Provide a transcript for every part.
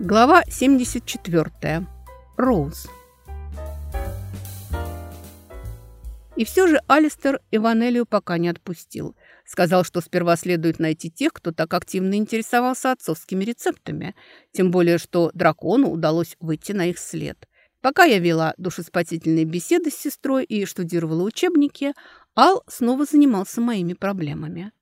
Глава 74. Роуз. И все же Алистер Иванелию пока не отпустил. Сказал, что сперва следует найти тех, кто так активно интересовался отцовскими рецептами. Тем более, что дракону удалось выйти на их след. Пока я вела душеспасительные беседы с сестрой и штудировала учебники, Ал снова занимался моими проблемами.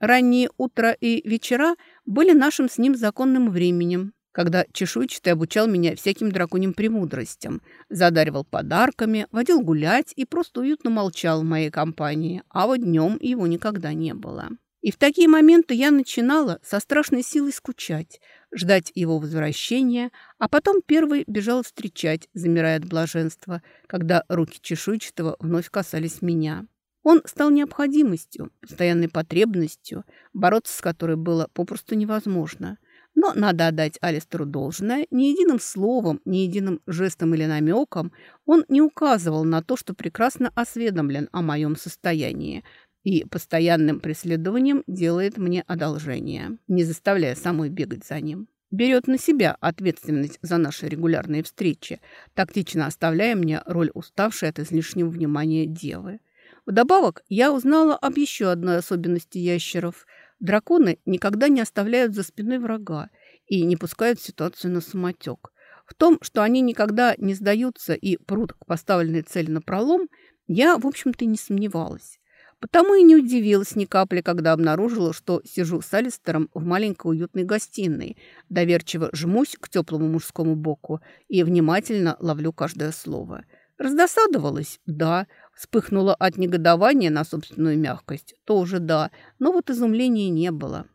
Ранние утро и вечера были нашим с ним законным временем, когда чешуйчатый обучал меня всяким драконьим премудростям, задаривал подарками, водил гулять и просто уютно молчал в моей компании, а вот днем его никогда не было. И в такие моменты я начинала со страшной силой скучать, ждать его возвращения, а потом первый бежал встречать, замирая от блаженства, когда руки чешуйчатого вновь касались меня. Он стал необходимостью, постоянной потребностью, бороться с которой было попросту невозможно – но надо отдать Алистеру должное. Ни единым словом, ни единым жестом или намеком он не указывал на то, что прекрасно осведомлен о моем состоянии и постоянным преследованием делает мне одолжение, не заставляя самой бегать за ним. Берет на себя ответственность за наши регулярные встречи, тактично оставляя мне роль уставшей от излишнего внимания девы. Вдобавок, я узнала об еще одной особенности ящеров – Драконы никогда не оставляют за спиной врага и не пускают ситуацию на самотек. В том, что они никогда не сдаются и прут к поставленной цели на пролом, я, в общем-то, не сомневалась. Потому и не удивилась ни капли, когда обнаружила, что сижу с Алистером в маленькой уютной гостиной, доверчиво жмусь к теплому мужскому боку и внимательно ловлю каждое слово. Раздосадовалась? Да. Вспыхнула от негодования на собственную мягкость. Тоже да, но вот изумления не было.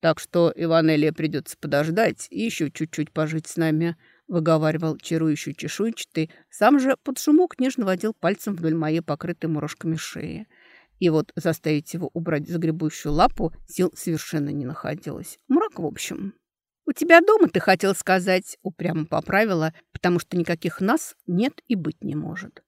Так что Иванелия придется подождать и еще чуть-чуть пожить с нами, выговаривал чарующий чешуйчатый, сам же под шумок нежно водил пальцем вдоль моей покрытой мурашками шеи. И вот заставить его убрать загребущую лапу сил совершенно не находилось. Мрак, в общем. «У тебя дома, ты хотел сказать?» — упрямо поправила, потому что никаких нас нет и быть не может.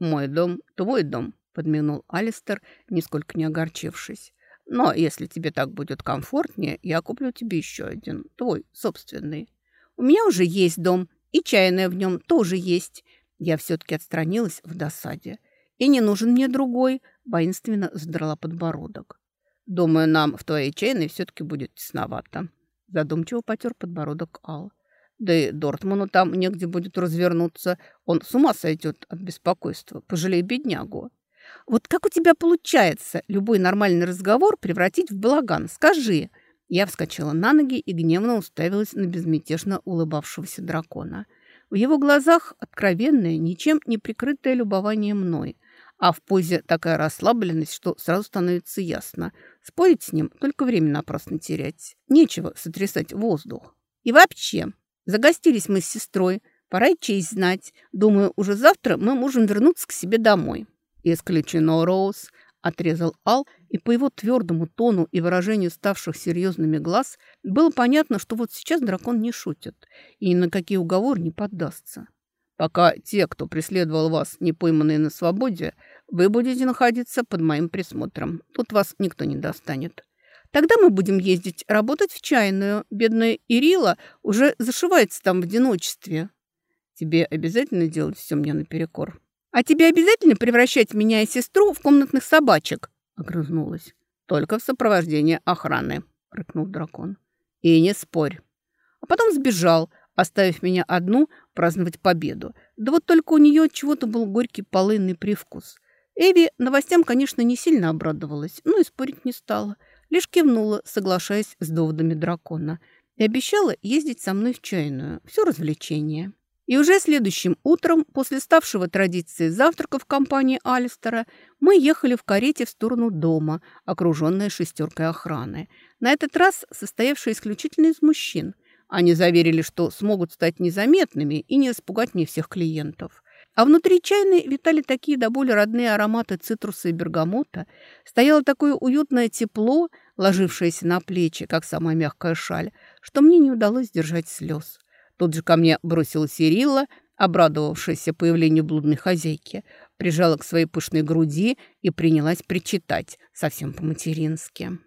«Мой дом, твой дом», — подмигнул Алистер, нисколько не огорчившись. «Но если тебе так будет комфортнее, я куплю тебе еще один, твой, собственный». «У меня уже есть дом, и чайная в нем тоже есть». Я все-таки отстранилась в досаде. «И не нужен мне другой», — воинственно задрала подбородок. «Думаю, нам в твоей чайной все-таки будет тесновато», — задумчиво потер подбородок Ал. Да и Дортману там негде будет развернуться. Он с ума сойдет от беспокойства. Пожалей беднягу. Вот как у тебя получается любой нормальный разговор превратить в балаган? Скажи. Я вскочила на ноги и гневно уставилась на безмятежно улыбавшегося дракона. В его глазах откровенное, ничем не прикрытое любование мной, а в позе такая расслабленность, что сразу становится ясно. Спорить с ним только время напрасно терять. Нечего сотрясать воздух. И вообще, Загостились мы с сестрой. Пора и честь знать. Думаю, уже завтра мы можем вернуться к себе домой. Исключено, Роуз, отрезал Ал, и по его твердому тону и выражению ставших серьезными глаз было понятно, что вот сейчас дракон не шутит и ни на какие уговоры не поддастся. Пока те, кто преследовал вас, не пойманные на свободе, вы будете находиться под моим присмотром. Тут вас никто не достанет. Тогда мы будем ездить работать в чайную. Бедная Ирила уже зашивается там в одиночестве. Тебе обязательно делать все мне наперекор? А тебе обязательно превращать меня и сестру в комнатных собачек? Огрызнулась. Только в сопровождении охраны, рыкнул дракон. И не спорь. А потом сбежал, оставив меня одну праздновать победу. Да вот только у нее чего-то был горький полынный привкус. Эви новостям, конечно, не сильно обрадовалась, но и спорить не стала – лишь кивнула, соглашаясь с доводами дракона, и обещала ездить со мной в чайную. Все развлечение. И уже следующим утром, после ставшего традиции завтрака в компании Алистера, мы ехали в карете в сторону дома, окруженная шестеркой охраны. На этот раз состоявшая исключительно из мужчин. Они заверили, что смогут стать незаметными и не испугать мне всех клиентов. А внутри чайной витали такие до боли родные ароматы цитруса и бергамота. Стояло такое уютное тепло, ложившееся на плечи, как самая мягкая шаль, что мне не удалось сдержать слез. Тут же ко мне бросилась Ирилла, обрадовавшаяся появлению блудной хозяйки, прижала к своей пышной груди и принялась причитать совсем по-матерински.